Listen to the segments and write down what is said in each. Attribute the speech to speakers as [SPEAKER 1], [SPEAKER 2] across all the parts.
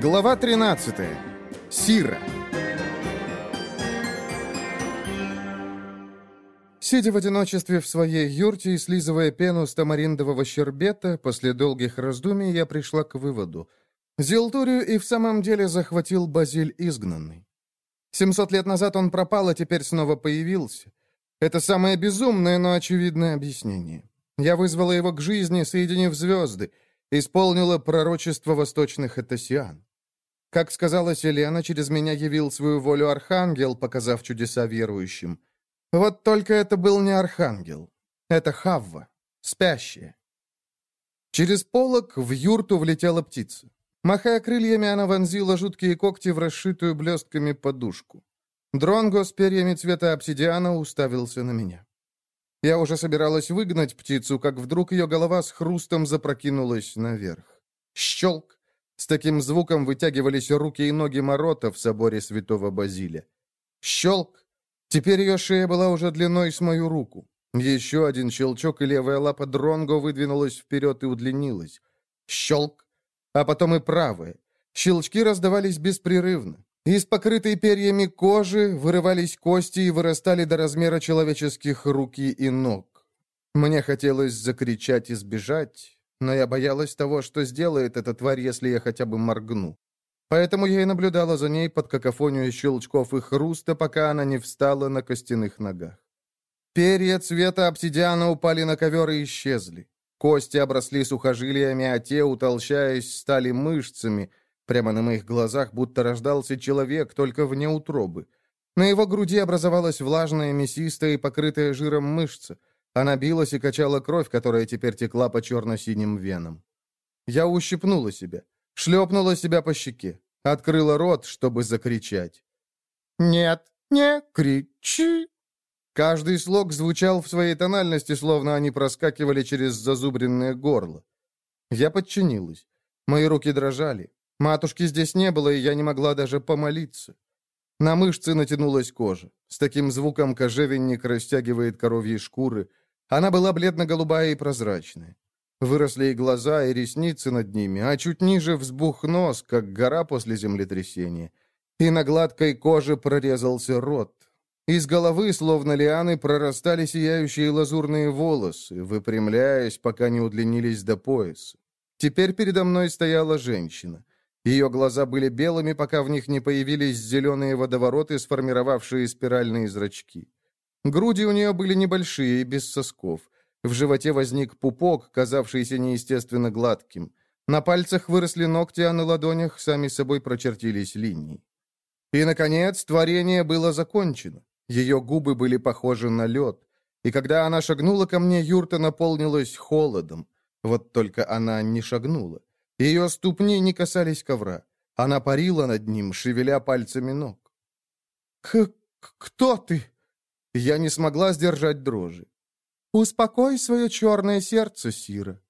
[SPEAKER 1] Глава 13. Сира. Сидя в одиночестве в своей юрте и слизывая пену с тамариндового щербета, после долгих раздумий я пришла к выводу. Зелтурию и в самом деле захватил Базиль изгнанный. Семьсот лет назад он пропал, а теперь снова появился. Это самое безумное, но очевидное объяснение. Я вызвала его к жизни, соединив звезды, исполнила пророчество восточных этосиан. Как сказала Селена, через меня явил свою волю архангел, показав чудеса верующим. Вот только это был не архангел. Это Хавва, спящая. Через полок в юрту влетела птица. Махая крыльями, она вонзила жуткие когти в расшитую блестками подушку. Дронго с перьями цвета обсидиана уставился на меня. Я уже собиралась выгнать птицу, как вдруг ее голова с хрустом запрокинулась наверх. Щелк! С таким звуком вытягивались руки и ноги Морота в соборе святого Базиля. Щелк! Теперь ее шея была уже длиной с мою руку. Еще один щелчок, и левая лапа Дронго выдвинулась вперед и удлинилась. Щелк! А потом и правая. Щелчки раздавались беспрерывно. Из покрытой перьями кожи вырывались кости и вырастали до размера человеческих руки и ног. Мне хотелось закричать и сбежать, но я боялась того, что сделает эта тварь, если я хотя бы моргну. Поэтому я и наблюдала за ней под какофонию щелчков и хруста, пока она не встала на костяных ногах. Перья цвета обсидиана упали на ковер и исчезли. Кости обросли сухожилиями, а те, утолщаясь, стали мышцами — Прямо на моих глазах будто рождался человек, только вне утробы. На его груди образовалась влажная, мясистая и покрытая жиром мышца. Она билась и качала кровь, которая теперь текла по черно-синим венам. Я ущипнула себя, шлепнула себя по щеке, открыла рот, чтобы закричать. «Нет, не кричи!» Каждый слог звучал в своей тональности, словно они проскакивали через зазубренное горло. Я подчинилась. Мои руки дрожали. Матушки здесь не было, и я не могла даже помолиться. На мышцы натянулась кожа. С таким звуком кожевенник растягивает коровьи шкуры. Она была бледно-голубая и прозрачная. Выросли и глаза, и ресницы над ними, а чуть ниже взбух нос, как гора после землетрясения. И на гладкой коже прорезался рот. Из головы, словно лианы, прорастали сияющие лазурные волосы, выпрямляясь, пока не удлинились до пояса. Теперь передо мной стояла женщина. Ее глаза были белыми, пока в них не появились зеленые водовороты, сформировавшие спиральные зрачки. Груди у нее были небольшие и без сосков. В животе возник пупок, казавшийся неестественно гладким. На пальцах выросли ногти, а на ладонях сами собой прочертились линии. И, наконец, творение было закончено. Ее губы были похожи на лед. И когда она шагнула ко мне, юрта наполнилась холодом. Вот только она не шагнула. Ее ступни не касались ковра. Она парила над ним, шевеля пальцами ног. «К... кто ты?» Я не смогла сдержать дрожи. «Успокой свое черное сердце, Сира».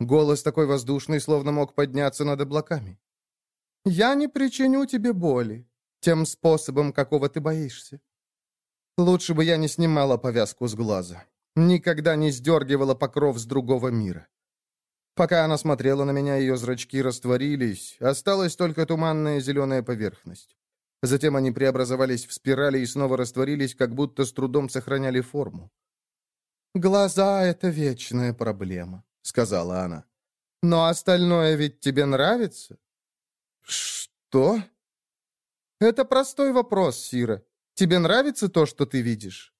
[SPEAKER 1] Голос такой воздушный, словно мог подняться над облаками. «Я не причиню тебе боли, тем способом, какого ты боишься. Лучше бы я не снимала повязку с глаза, никогда не сдергивала покров с другого мира. Пока она смотрела на меня, ее зрачки растворились, осталась только туманная зеленая поверхность. Затем они преобразовались в спирали и снова растворились, как будто с трудом сохраняли форму. «Глаза — это вечная проблема», — сказала она. «Но остальное ведь тебе нравится?» «Что?» «Это простой вопрос, Сира. Тебе нравится то, что ты видишь?»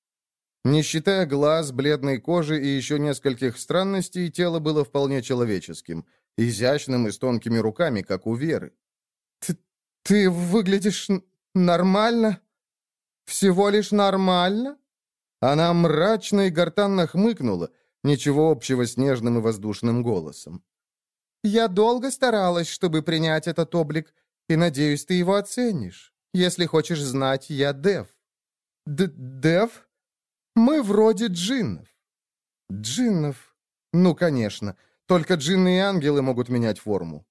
[SPEAKER 1] Не считая глаз, бледной кожи и еще нескольких странностей, тело было вполне человеческим, изящным и с тонкими руками, как у Веры. «Ты, ты выглядишь нормально? Всего лишь нормально?» Она мрачно и гортанно хмыкнула, ничего общего с нежным и воздушным голосом. «Я долго старалась, чтобы принять этот облик, и, надеюсь, ты его оценишь. Если хочешь знать, я Дев». Д «Дев?» Мы вроде джиннов». «Джиннов? Ну, конечно. Только джинны и ангелы могут менять форму».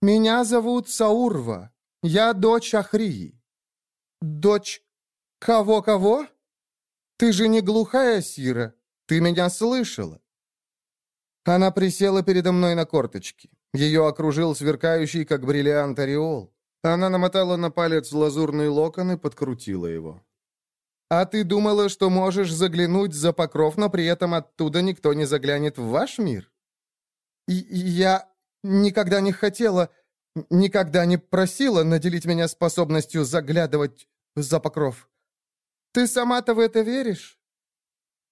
[SPEAKER 1] «Меня зовут Саурва. Я дочь Ахрии». «Дочь кого-кого? Ты же не глухая, Сира. Ты меня слышала». Она присела передо мной на корточки. Ее окружил сверкающий, как бриллиант, ореол. Она намотала на палец лазурный локон и подкрутила его. «А ты думала, что можешь заглянуть за покров, но при этом оттуда никто не заглянет в ваш мир?» и «Я никогда не хотела, никогда не просила наделить меня способностью заглядывать за покров. Ты сама-то в это веришь?»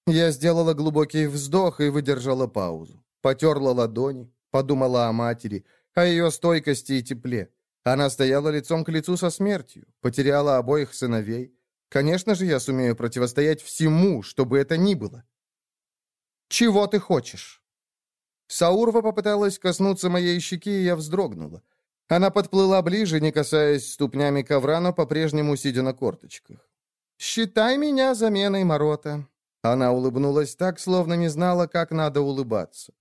[SPEAKER 1] Я сделала глубокий вздох и выдержала паузу. Потерла ладони, подумала о матери, о ее стойкости и тепле. Она стояла лицом к лицу со смертью, потеряла обоих сыновей. Конечно же, я сумею противостоять всему, что бы это ни было. «Чего ты хочешь?» Саурва попыталась коснуться моей щеки, и я вздрогнула. Она подплыла ближе, не касаясь ступнями ковра, но по-прежнему сидя на корточках. «Считай меня заменой Морота». Она улыбнулась так, словно не знала, как надо улыбаться.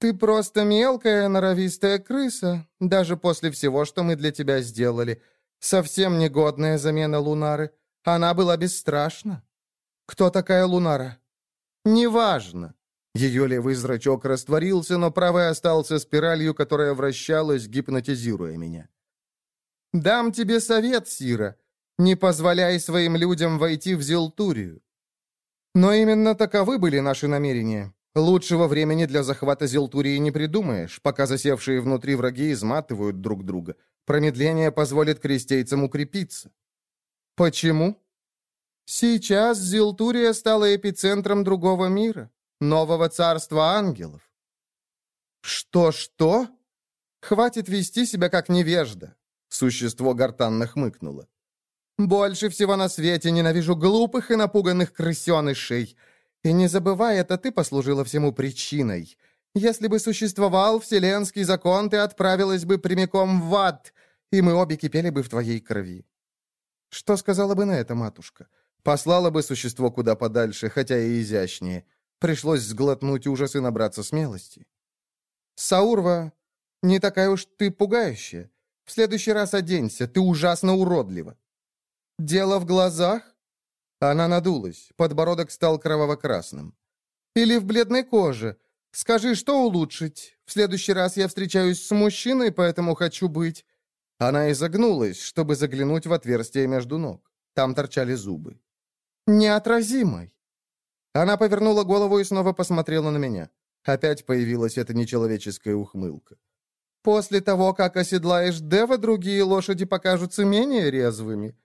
[SPEAKER 1] «Ты просто мелкая, норовистая крыса, даже после всего, что мы для тебя сделали. Совсем негодная замена Лунары. Она была бесстрашна. Кто такая Лунара?» «Неважно». Ее левый зрачок растворился, но правый остался спиралью, которая вращалась, гипнотизируя меня. «Дам тебе совет, Сира. Не позволяй своим людям войти в Зелтурию». Но именно таковы были наши намерения. Лучшего времени для захвата Зелтурии не придумаешь, пока засевшие внутри враги изматывают друг друга. Промедление позволит крестейцам укрепиться. Почему? Сейчас Зелтурия стала эпицентром другого мира, нового царства ангелов. Что-что? Хватит вести себя как невежда. Существо гортанно хмыкнуло. Больше всего на свете ненавижу глупых и напуганных крысенышей — и не забывай, это ты послужила всему причиной. Если бы существовал вселенский закон, ты отправилась бы прямиком в ад, и мы обе кипели бы в твоей крови. Что сказала бы на это матушка? Послала бы существо куда подальше, хотя и изящнее. Пришлось сглотнуть ужас и набраться смелости. Саурва, не такая уж ты пугающая. В следующий раз оденься, ты ужасно уродлива. Дело в глазах? Она надулась, подбородок стал кроваво-красным. «Или в бледной коже. Скажи, что улучшить? В следующий раз я встречаюсь с мужчиной, поэтому хочу быть...» Она изогнулась, чтобы заглянуть в отверстие между ног. Там торчали зубы. «Неотразимой!» Она повернула голову и снова посмотрела на меня. Опять появилась эта нечеловеческая ухмылка. «После того, как оседлаешь Дева, другие лошади покажутся менее резвыми».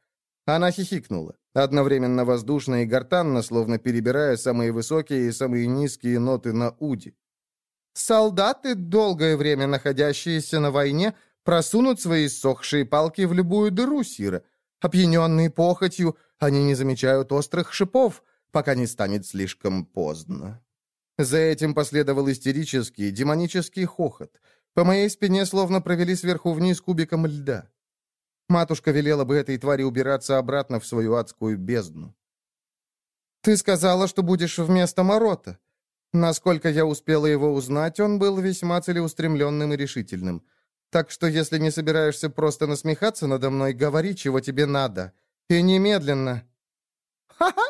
[SPEAKER 1] Она хихикнула. Одновременно воздушно и гортанно, словно перебирая самые высокие и самые низкие ноты на уди. «Солдаты, долгое время находящиеся на войне, просунут свои сохшие палки в любую дыру, Сира. Опьяненные похотью, они не замечают острых шипов, пока не станет слишком поздно». За этим последовал истерический, демонический хохот. По моей спине словно провели сверху вниз кубиком льда. Матушка велела бы этой твари убираться обратно в свою адскую бездну. «Ты сказала, что будешь вместо Морота. Насколько я успела его узнать, он был весьма целеустремленным и решительным. Так что, если не собираешься просто насмехаться надо мной, говори, чего тебе надо. И немедленно». «Ха-ха!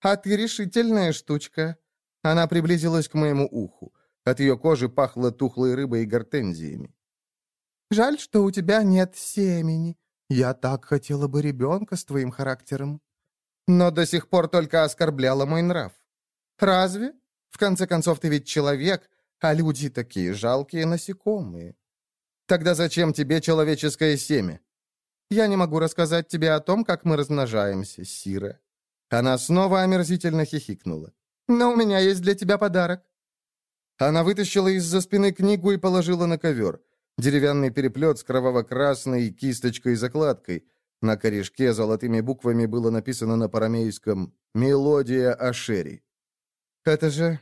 [SPEAKER 1] А ты решительная штучка!» Она приблизилась к моему уху. От ее кожи пахло тухлой рыбой и гортензиями. «Жаль, что у тебя нет семени. Я так хотела бы ребенка с твоим характером. Но до сих пор только оскорбляла мой нрав. Разве? В конце концов, ты ведь человек, а люди такие жалкие насекомые. Тогда зачем тебе человеческое семя? Я не могу рассказать тебе о том, как мы размножаемся, Сира. Она снова омерзительно хихикнула. Но у меня есть для тебя подарок. Она вытащила из-за спины книгу и положила на ковер. Деревянный переплет с кроваво-красной кисточкой-закладкой. На корешке золотыми буквами было написано на парамейском «Мелодия Ашери». «Это же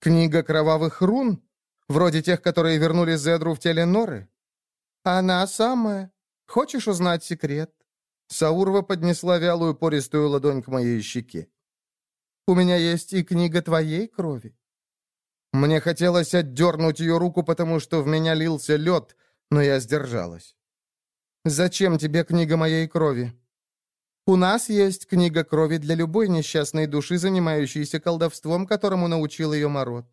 [SPEAKER 1] книга кровавых рун? Вроде тех, которые вернули Зедру в теле Норы?» «Она самая. Хочешь узнать секрет?» Саурва поднесла вялую пористую ладонь к моей щеке. «У меня есть и книга твоей крови. Мне хотелось отдернуть ее руку, потому что в меня лился лед, но я сдержалась. «Зачем тебе книга моей крови?» «У нас есть книга крови для любой несчастной души, занимающейся колдовством, которому научил ее Мород».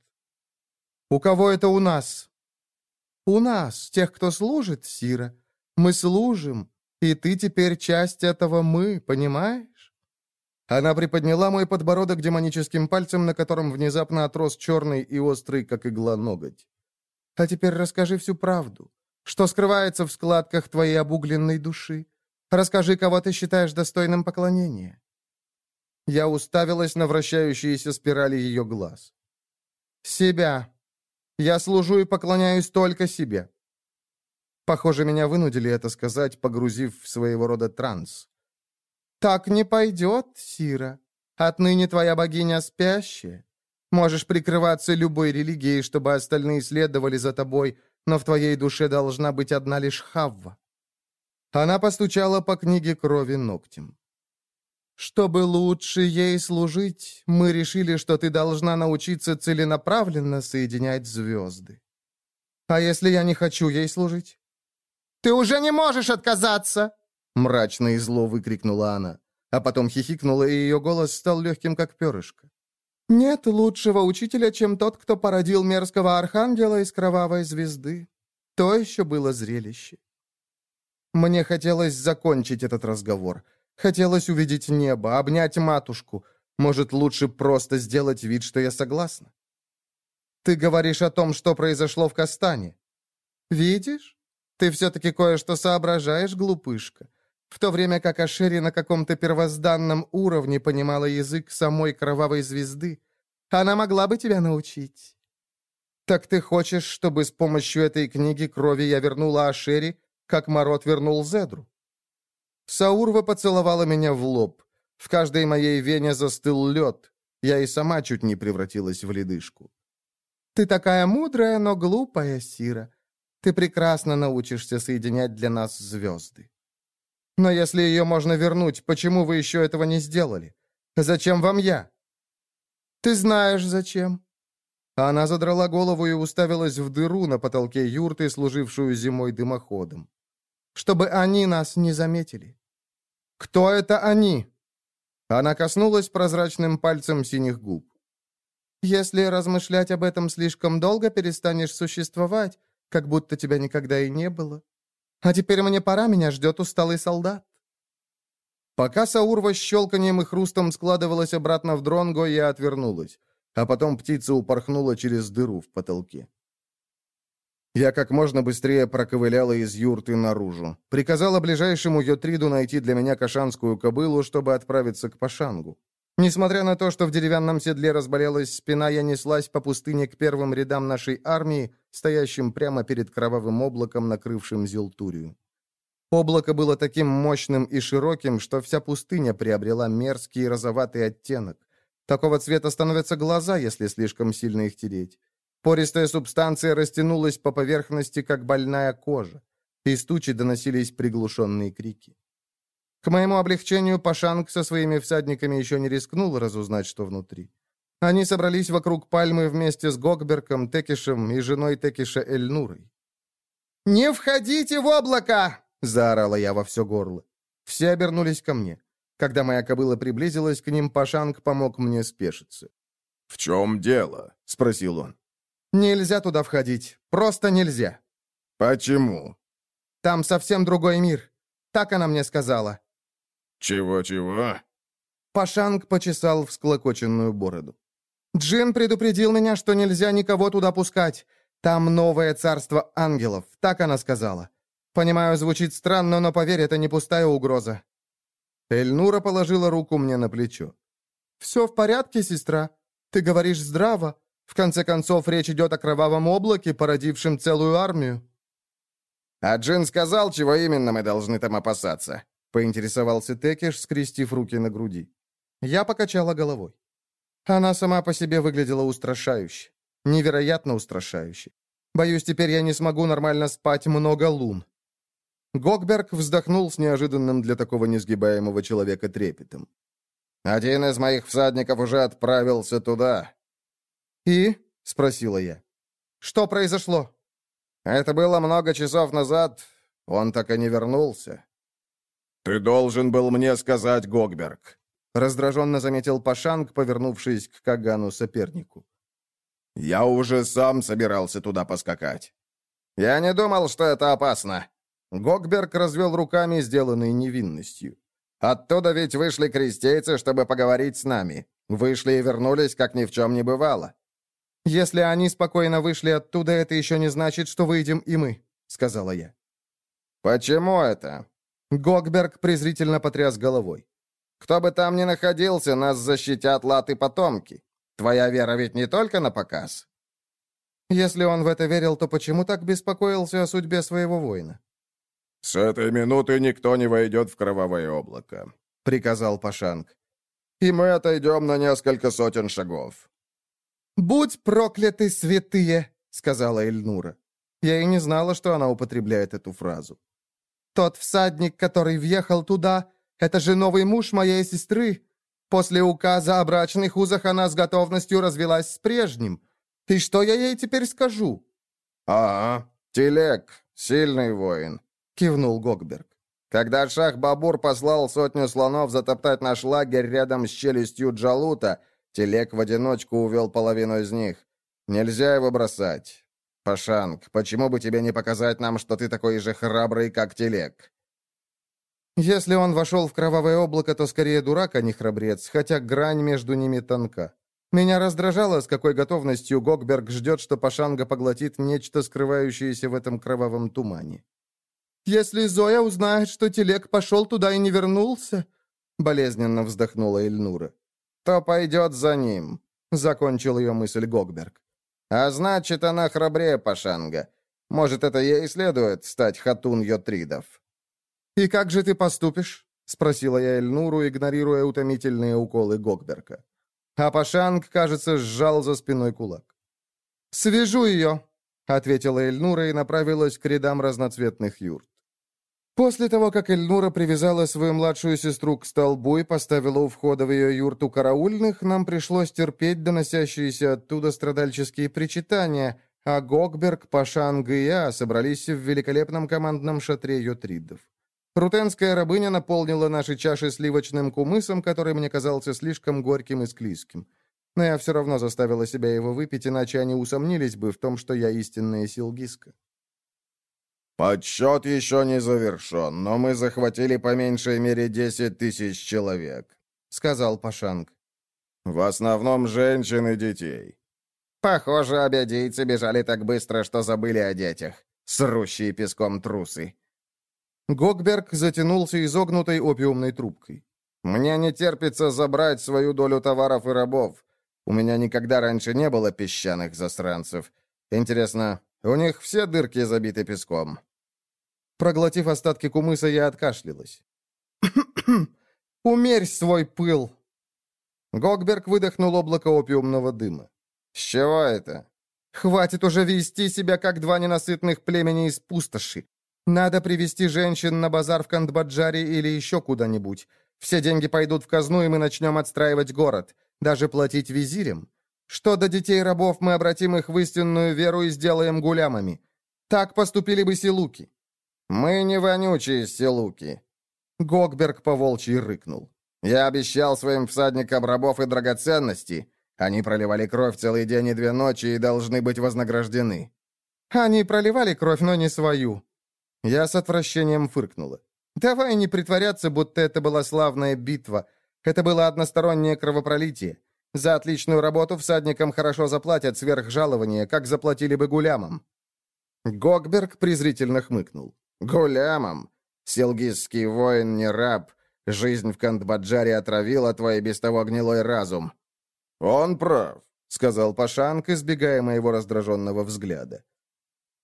[SPEAKER 1] «У кого это у нас?» «У нас, тех, кто служит, Сира. Мы служим, и ты теперь часть этого «мы», понимаешь?» Она приподняла мой подбородок демоническим пальцем, на котором внезапно отрос черный и острый, как игла, ноготь. «А теперь расскажи всю правду. Что скрывается в складках твоей обугленной души? Расскажи, кого ты считаешь достойным поклонения». Я уставилась на вращающиеся спирали ее глаз. «Себя. Я служу и поклоняюсь только себе». Похоже, меня вынудили это сказать, погрузив в своего рода транс. «Так не пойдет, Сира. Отныне твоя богиня спящая. Можешь прикрываться любой религией, чтобы остальные следовали за тобой, но в твоей душе должна быть одна лишь Хавва». Она постучала по книге крови ногтем. Чтобы лучше ей служить, мы решили, что ты должна научиться целенаправленно соединять звезды. А если я не хочу ей служить? Ты уже не можешь отказаться!» Мрачно и зло выкрикнула она, а потом хихикнула, и ее голос стал легким, как перышко. «Нет лучшего учителя, чем тот, кто породил мерзкого архангела из кровавой звезды. То еще было зрелище». Мне хотелось закончить этот разговор — Хотелось увидеть небо, обнять матушку. Может, лучше просто сделать вид, что я согласна? Ты говоришь о том, что произошло в Кастане. Видишь? Ты все-таки кое-что соображаешь, глупышка. В то время как Ашери на каком-то первозданном уровне понимала язык самой кровавой звезды, она могла бы тебя научить. Так ты хочешь, чтобы с помощью этой книги крови я вернула Ашери, как Марот вернул Зедру? Саурва поцеловала меня в лоб. В каждой моей вене застыл лед. Я и сама чуть не превратилась в ледышку. «Ты такая мудрая, но глупая, Сира. Ты прекрасно научишься соединять для нас звезды. Но если ее можно вернуть, почему вы еще этого не сделали? Зачем вам я?» «Ты знаешь, зачем». Она задрала голову и уставилась в дыру на потолке юрты, служившую зимой дымоходом чтобы они нас не заметили. Кто это они? Она коснулась прозрачным пальцем синих губ. Если размышлять об этом слишком долго, перестанешь существовать, как будто тебя никогда и не было. А теперь мне пора, меня ждет усталый солдат. Пока Саурва с щелканием и хрустом складывалась обратно в дронго, я отвернулась, а потом птица упорхнула через дыру в потолке. Я как можно быстрее проковыляла из юрты наружу. Приказала ближайшему Йотриду найти для меня кашанскую кобылу, чтобы отправиться к Пашангу. Несмотря на то, что в деревянном седле разболелась спина, я неслась по пустыне к первым рядам нашей армии, стоящим прямо перед кровавым облаком, накрывшим Зилтурию. Облако было таким мощным и широким, что вся пустыня приобрела мерзкий розоватый оттенок. Такого цвета становятся глаза, если слишком сильно их тереть. Пористая субстанция растянулась по поверхности, как больная кожа. Из тучи доносились приглушенные крики. К моему облегчению, Пашанг со своими всадниками еще не рискнул разузнать, что внутри. Они собрались вокруг пальмы вместе с Гокберком, Текишем и женой Текиша Эльнурой. «Не входите в облако!» — заорала я во все горло. Все обернулись ко мне. Когда моя кобыла приблизилась к ним, Пашанг помог мне спешиться.
[SPEAKER 2] «В чем дело?» — спросил он.
[SPEAKER 1] «Нельзя туда входить. Просто нельзя».
[SPEAKER 2] «Почему?»
[SPEAKER 1] «Там совсем другой мир. Так она мне сказала».
[SPEAKER 2] «Чего-чего?»
[SPEAKER 1] Пашанг почесал всклокоченную бороду. «Джин предупредил меня, что нельзя никого туда пускать. Там новое царство ангелов. Так она сказала. Понимаю, звучит странно, но поверь, это не пустая угроза». Эльнура положила руку мне на плечо. «Все в порядке, сестра. Ты говоришь здраво. В конце концов, речь идет о кровавом облаке, породившем целую армию».
[SPEAKER 2] «А Джин сказал, чего именно мы должны там опасаться?» — поинтересовался Текеш, скрестив руки на груди.
[SPEAKER 1] Я покачала головой. Она сама по себе выглядела устрашающе. Невероятно устрашающе. Боюсь, теперь я не смогу нормально спать много лун. Гокберг вздохнул с неожиданным для такого несгибаемого человека трепетом.
[SPEAKER 2] «Один из моих всадников уже отправился туда.
[SPEAKER 1] «И?» — спросила я. «Что произошло?»
[SPEAKER 2] «Это было много часов назад. Он так и не вернулся». «Ты должен был мне сказать, Гогберг», — раздраженно заметил Пашанг, повернувшись к Кагану сопернику. Я уже сам собирался туда поскакать. Я не думал, что это опасно. Гокберг развел руками, сделанной невинностью. Оттуда ведь вышли крестейцы, чтобы поговорить с нами. Вышли и вернулись, как ни в чем не бывало.
[SPEAKER 1] «Если они спокойно вышли оттуда, это еще не значит, что выйдем и мы», — сказала я.
[SPEAKER 2] «Почему это?»
[SPEAKER 1] Гокберг презрительно потряс головой.
[SPEAKER 2] «Кто бы там ни находился, нас защитят латы-потомки. Твоя вера ведь не только на показ».
[SPEAKER 1] Если он в это верил, то почему так беспокоился о судьбе своего воина?
[SPEAKER 2] «С этой минуты никто не войдет в кровавое облако», — приказал Пашанг. «И мы отойдем на несколько сотен шагов».
[SPEAKER 1] «Будь прокляты, святые!» — сказала Эльнура. Я и не знала, что она употребляет эту фразу. «Тот всадник, который въехал туда, это же новый муж моей сестры. После указа о брачных узах она с готовностью развелась с прежним. И что я ей теперь скажу?»
[SPEAKER 2] «Ага, Телек, сильный воин», — кивнул Гокберг. «Когда Шах-Бабур послал сотню слонов затоптать наш лагерь рядом с челюстью Джалута, Телек в одиночку увел половину из них. Нельзя его бросать. Пашанг, почему бы тебе не показать нам, что ты такой же храбрый, как Телек?»
[SPEAKER 1] Если он вошел в кровавое облако, то скорее дурак, а не храбрец, хотя грань между ними тонка. Меня раздражало, с какой готовностью Гокберг ждет, что Пашанга поглотит нечто, скрывающееся в этом кровавом тумане. «Если Зоя узнает, что Телек пошел туда и не вернулся...» Болезненно вздохнула Эльнура.
[SPEAKER 2] «То пойдет за ним», — закончил ее мысль Гокберг. «А значит, она храбрее Пашанга. Может, это ей следует стать хатун Йотридов».
[SPEAKER 1] «И как же ты поступишь?» — спросила я Эльнуру, игнорируя утомительные уколы Гокберка. А Пашанг, кажется, сжал за спиной кулак. «Свяжу ее!» — ответила Эльнура и направилась к рядам разноцветных юрт. После того, как Эльнура привязала свою младшую сестру к столбу и поставила у входа в ее юрту караульных, нам пришлось терпеть доносящиеся оттуда страдальческие причитания, а Гокберг, Пашанг и я собрались в великолепном командном шатре йотридов. Рутенская рабыня наполнила наши чаши сливочным кумысом, который мне казался слишком горьким и склизким. Но я все равно заставила себя его выпить, иначе они усомнились бы в том, что я истинная силгиска.
[SPEAKER 2] «Подсчет еще не завершен, но мы захватили по меньшей мере десять тысяч человек», — сказал Пашанг. «В основном женщин и детей». «Похоже, обядейцы бежали так быстро, что забыли о детях. Срущие песком трусы»,
[SPEAKER 1] Гокберг затянулся изогнутой опиумной трубкой.
[SPEAKER 2] «Мне не терпится забрать свою долю товаров и рабов. У меня никогда раньше не было песчаных засранцев. Интересно, у них все дырки забиты песком?»
[SPEAKER 1] Проглотив остатки кумыса, я откашлялась. «Умерь свой пыл!» Гокберг выдохнул облако опиумного дыма.
[SPEAKER 2] «С чего это?»
[SPEAKER 1] «Хватит уже вести себя, как два ненасытных племени из пустоши. Надо привести женщин на базар в Кандбаджаре или еще куда-нибудь. Все деньги пойдут в казну, и мы начнем отстраивать город. Даже платить визирям. Что до детей-рабов, мы обратим их в истинную веру и сделаем гулямами. Так поступили бы силуки».
[SPEAKER 2] «Мы не вонючие силуки».
[SPEAKER 1] Гокберг поволчьи рыкнул.
[SPEAKER 2] «Я обещал своим всадникам рабов и драгоценности. Они проливали кровь целый день и две ночи и должны быть вознаграждены».
[SPEAKER 1] «Они проливали кровь, но не свою», я с отвращением фыркнула. «Давай не притворяться, будто это была славная битва. Это было одностороннее кровопролитие. За отличную работу всадникам хорошо заплатят сверх жалования, как заплатили бы гулямам».
[SPEAKER 2] Гогберг презрительно хмыкнул. «Гулямам? Селгизский воин не раб. Жизнь в Кандбаджаре отравила твой без того гнилой разум». «Он прав», — сказал Пашанг, избегая моего раздраженного взгляда.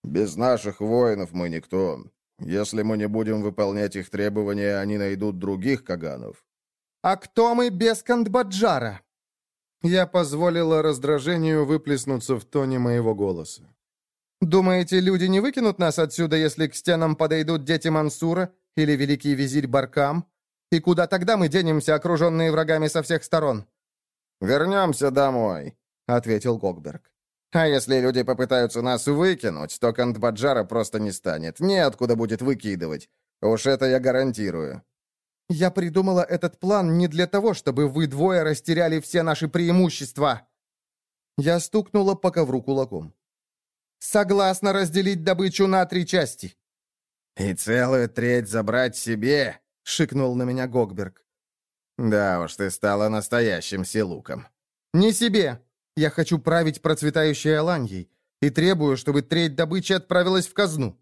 [SPEAKER 2] Без наших воинов мы никто. Если мы не будем выполнять их требования, они найдут других каганов».
[SPEAKER 1] «А кто мы без Кандбаджара?» Я позволила раздражению выплеснуться в тоне моего голоса. «Думаете, люди не выкинут нас отсюда, если к стенам подойдут дети Мансура или великий визирь Баркам? И куда тогда мы денемся, окруженные врагами со всех сторон?»
[SPEAKER 2] «Вернемся домой», — ответил Гокберг. А если люди попытаются нас выкинуть, то Кандбаджара просто не станет. Неоткуда будет выкидывать. Уж это я гарантирую.
[SPEAKER 1] Я придумала этот план не для того, чтобы вы двое растеряли все наши преимущества. Я стукнула по ковру кулаком. «Согласна разделить добычу на три части».
[SPEAKER 2] «И целую треть забрать себе?» — шикнул на меня Гогберг. «Да уж, ты стала настоящим селуком».
[SPEAKER 1] «Не себе. Я хочу править процветающей Аланьей и требую, чтобы треть добычи отправилась в казну».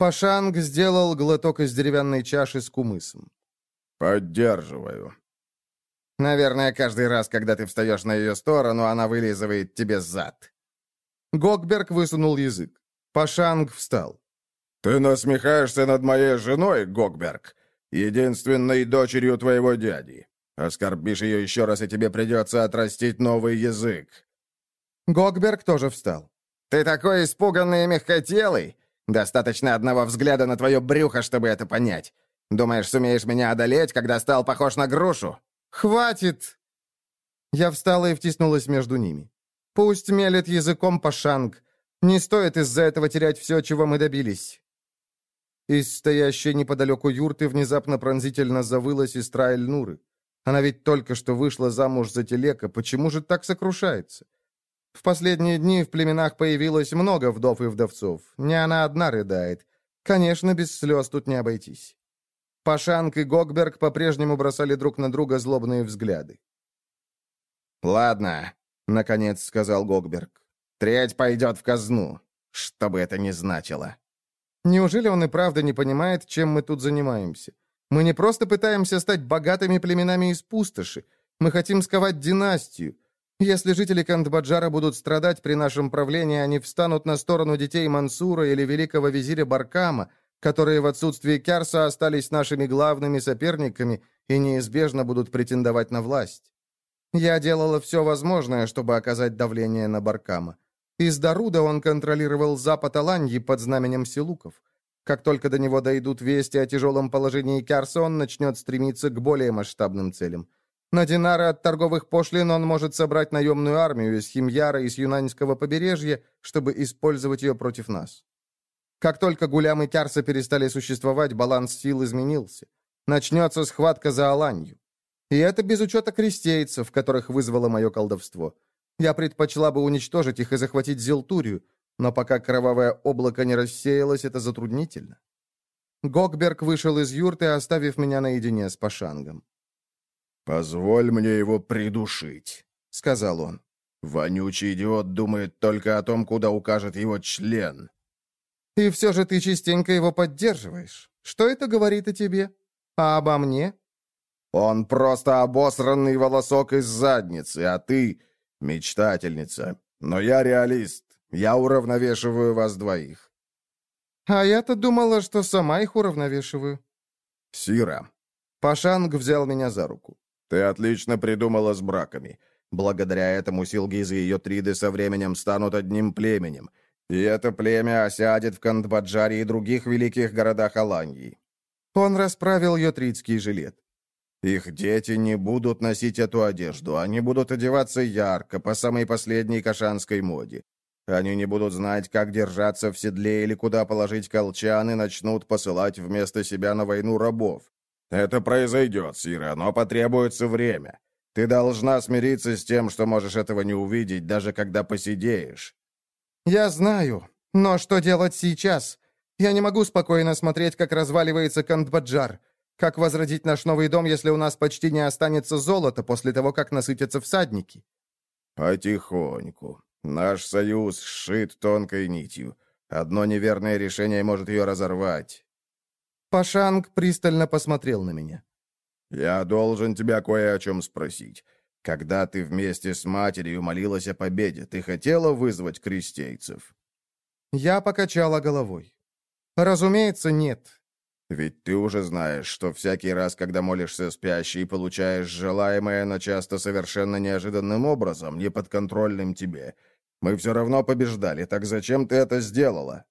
[SPEAKER 1] Пашанг сделал глоток из деревянной чаши с кумысом.
[SPEAKER 2] «Поддерживаю». «Наверное, каждый раз, когда ты встаешь на ее сторону, она вылизывает тебе зад».
[SPEAKER 1] Гокберг высунул язык. Пашанг встал.
[SPEAKER 2] «Ты насмехаешься над моей женой, Гокберг, единственной дочерью твоего дяди. Оскорбишь ее еще раз, и тебе придется отрастить новый язык».
[SPEAKER 1] Гокберг тоже встал.
[SPEAKER 2] «Ты такой испуганный и мягкотелый. Достаточно одного взгляда на твое брюхо, чтобы это понять. Думаешь, сумеешь меня одолеть, когда стал похож на грушу?»
[SPEAKER 1] «Хватит!» Я встала и втиснулась между ними. «Пусть мелет языком пошанг. Не стоит из-за этого терять все, чего мы добились». Из стоящей неподалеку юрты внезапно пронзительно завыла сестра Эльнуры. Она ведь только что вышла замуж за телека, почему же так сокрушается? В последние дни в племенах появилось много вдов и вдовцов. Не она одна рыдает. Конечно, без слез тут не обойтись. Пашанг и Гогберг по-прежнему бросали друг на друга злобные взгляды.
[SPEAKER 2] «Ладно», — наконец сказал Гогберг. «Треть пойдет в казну, что бы это ни значило».
[SPEAKER 1] Неужели он и правда не понимает, чем мы тут занимаемся? Мы не просто пытаемся стать богатыми племенами из пустоши. Мы хотим сковать династию. Если жители Кандбаджара будут страдать при нашем правлении, они встанут на сторону детей Мансура или великого визиря Баркама, которые в отсутствие Кярса остались нашими главными соперниками и неизбежно будут претендовать на власть. Я делала все возможное, чтобы оказать давление на Баркама. Из Даруда он контролировал запад Аланьи под знаменем Силуков. Как только до него дойдут вести о тяжелом положении Кярса, он начнет стремиться к более масштабным целям. На динары от торговых пошлин он может собрать наемную армию из Химьяра и с Юнаньского побережья, чтобы использовать ее против нас. Как только Гулям и Кярса перестали существовать, баланс сил изменился. Начнется схватка за Аланью. И это без учета крестейцев, которых вызвало мое колдовство. Я предпочла бы уничтожить их и захватить Зелтурию, но пока кровавое облако не рассеялось, это затруднительно. Гокберг вышел из юрты, оставив меня наедине с Пашангом.
[SPEAKER 2] «Позволь мне его придушить», — сказал он. «Вонючий идиот думает только о том, куда укажет его член».
[SPEAKER 1] «И все же ты частенько его поддерживаешь. Что это говорит о тебе? А обо мне?»
[SPEAKER 2] «Он просто обосранный волосок из задницы, а ты — мечтательница. Но я реалист. Я уравновешиваю вас двоих».
[SPEAKER 1] «А я-то думала, что сама их уравновешиваю».
[SPEAKER 2] «Сира».
[SPEAKER 1] Пашанг взял меня за руку.
[SPEAKER 2] «Ты отлично придумала с браками. Благодаря этому Силгиз и ее триды со временем станут одним племенем. И это племя осядет в Кандбаджаре и других великих городах Аланьи».
[SPEAKER 1] Он расправил йотридский жилет.
[SPEAKER 2] Их дети не будут носить эту одежду, они будут одеваться ярко, по самой последней кашанской моде. Они не будут знать, как держаться в седле или куда положить колчан и начнут посылать вместо себя на войну рабов. Это произойдет, Сира, но потребуется время. Ты должна смириться с тем, что можешь этого не увидеть, даже когда посидеешь.
[SPEAKER 1] Я знаю, но что делать сейчас? Я не могу спокойно смотреть, как разваливается Кандбаджар. Как возродить наш новый дом, если у нас почти не останется золота после того, как насытятся всадники?
[SPEAKER 2] Потихоньку. Наш союз сшит тонкой нитью. Одно неверное решение может ее разорвать.
[SPEAKER 1] Пашанг пристально посмотрел на меня.
[SPEAKER 2] «Я должен тебя кое о чем спросить. Когда ты вместе с матерью молилась о победе, ты хотела вызвать крестейцев?»
[SPEAKER 1] Я покачала головой. «Разумеется, нет.
[SPEAKER 2] Ведь ты уже знаешь, что всякий раз, когда молишься спящий, получаешь желаемое, но часто совершенно неожиданным образом, неподконтрольным тебе. Мы все равно побеждали, так зачем ты это сделала?»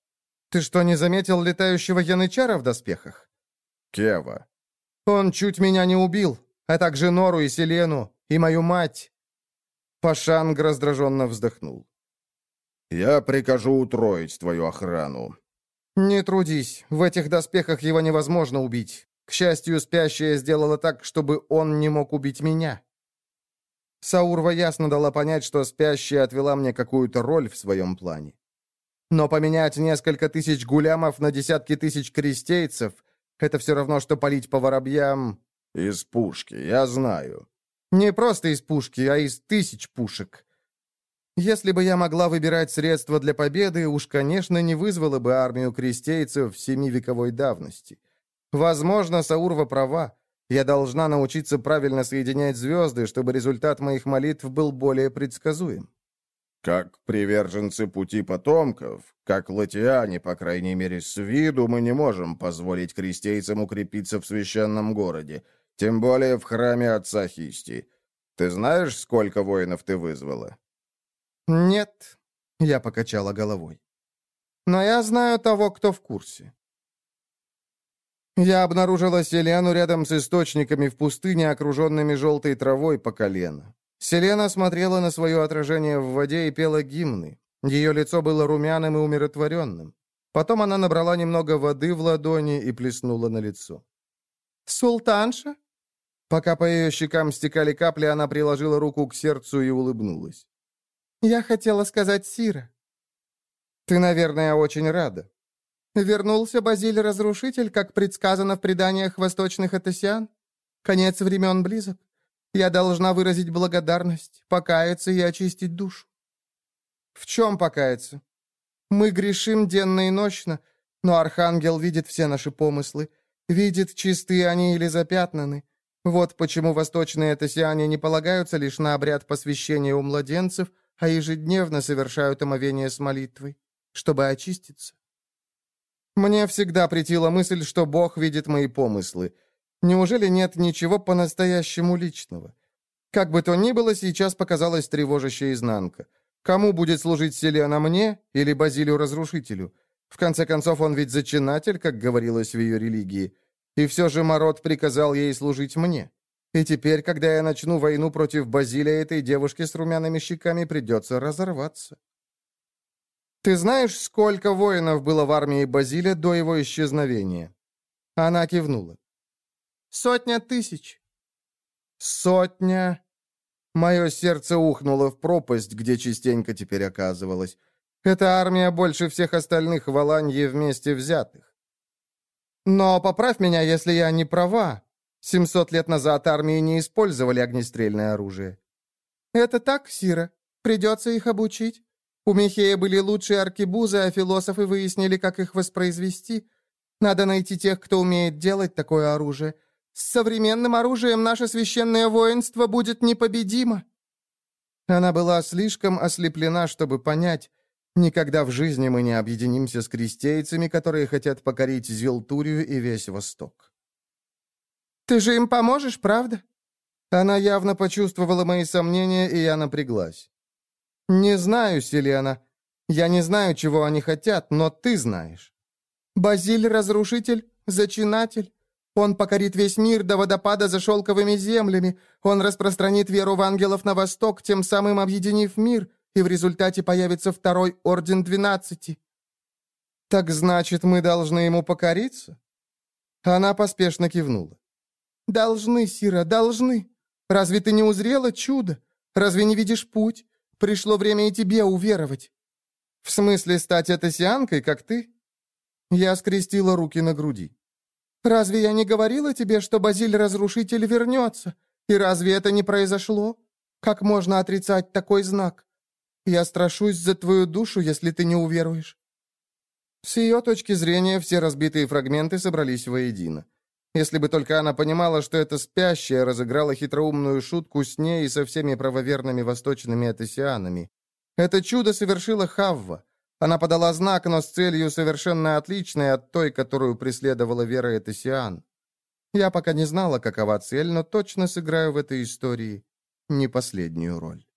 [SPEAKER 1] «Ты что, не заметил летающего янычара в доспехах?»
[SPEAKER 2] «Кева».
[SPEAKER 1] «Он чуть меня не убил, а также Нору и Селену, и мою мать». Пашанг раздраженно вздохнул.
[SPEAKER 2] «Я прикажу утроить твою охрану».
[SPEAKER 1] «Не трудись, в этих доспехах его невозможно убить. К счастью, спящая сделала так, чтобы он не мог убить меня». Саурва ясно дала понять, что спящая отвела мне какую-то роль в своем плане. Но поменять несколько тысяч гулямов на десятки тысяч крестейцев — это все равно, что полить по воробьям...
[SPEAKER 2] Из пушки, я знаю.
[SPEAKER 1] Не просто из пушки, а из тысяч пушек. Если бы я могла выбирать средства для победы, уж, конечно, не вызвала бы армию крестейцев в семивековой давности. Возможно, Саурва права. Я должна научиться правильно соединять звезды, чтобы результат моих молитв был более предсказуем.
[SPEAKER 2] Как приверженцы пути потомков, как латиане, по крайней мере, с виду, мы не можем позволить крестейцам укрепиться в священном городе, тем более в храме отца Хисти. Ты знаешь, сколько воинов ты вызвала?
[SPEAKER 1] Нет, я покачала головой. Но я знаю того, кто в курсе. Я обнаружила Селену рядом с источниками в пустыне, окруженными желтой травой по колено. Селена смотрела на свое отражение в воде и пела гимны. Ее лицо было румяным и умиротворенным. Потом она набрала немного воды в ладони и плеснула на лицо. «Султанша?» Пока по ее щекам стекали капли, она приложила руку к сердцу и улыбнулась. «Я хотела сказать Сира». «Ты, наверное, очень рада». «Вернулся Базиль-разрушитель, как предсказано в преданиях восточных этосиан? Конец времен близок. Я должна выразить благодарность, покаяться и очистить душу. В чем покаяться? Мы грешим денно и ночно, но Архангел видит все наши помыслы, видит, чистые они или запятнаны. Вот почему восточные этосиане не полагаются лишь на обряд посвящения у младенцев, а ежедневно совершают омовение с молитвой, чтобы очиститься. Мне всегда претила мысль, что Бог видит мои помыслы — Неужели нет ничего по-настоящему личного? Как бы то ни было, сейчас показалась тревожащая изнанка. Кому будет служить Селена, мне или Базилию-разрушителю? В конце концов, он ведь зачинатель, как говорилось в ее религии. И все же Мород приказал ей служить мне. И теперь, когда я начну войну против Базилия, этой девушке с румяными щеками придется разорваться. Ты знаешь, сколько воинов было в армии Базилия до его исчезновения?» Она кивнула. Сотня тысяч. Сотня. Мое сердце ухнуло в пропасть, где частенько теперь оказывалось. Эта армия больше всех остальных в Аланье вместе взятых. Но поправь меня, если я не права. 700 лет назад армии не использовали огнестрельное оружие. Это так, Сира. Придется их обучить. У Михея были лучшие аркебузы, а философы выяснили, как их воспроизвести. Надо найти тех, кто умеет делать такое оружие. С современным оружием наше священное воинство будет непобедимо». Она была слишком ослеплена, чтобы понять, никогда в жизни мы не объединимся с крестейцами, которые хотят покорить Зилтурию и весь Восток. «Ты же им поможешь, правда?» Она явно почувствовала мои сомнения, и я напряглась. «Не знаю, Селена. Я не знаю, чего они хотят, но ты знаешь. Базиль — разрушитель, зачинатель, он покорит весь мир до водопада за шелковыми землями. Он распространит веру в ангелов на восток, тем самым объединив мир, и в результате появится второй Орден Двенадцати. Так значит, мы должны ему покориться? Она поспешно кивнула. Должны, Сира, должны. Разве ты не узрела чудо? Разве не видишь путь? Пришло время и тебе уверовать. В смысле стать этосианкой, как ты? Я скрестила руки на груди. Разве я не говорила тебе, что Базиль-разрушитель вернется? И разве это не произошло? Как можно отрицать такой знак? Я страшусь за твою душу, если ты не уверуешь». С ее точки зрения все разбитые фрагменты собрались воедино. Если бы только она понимала, что эта спящая разыграла хитроумную шутку с ней и со всеми правоверными восточными этосианами. Это чудо совершила Хавва. Она подала знак, но с целью совершенно отличной от той, которую преследовала Вера Этесиан. Я пока не знала, какова цель, но точно сыграю в этой истории не последнюю роль.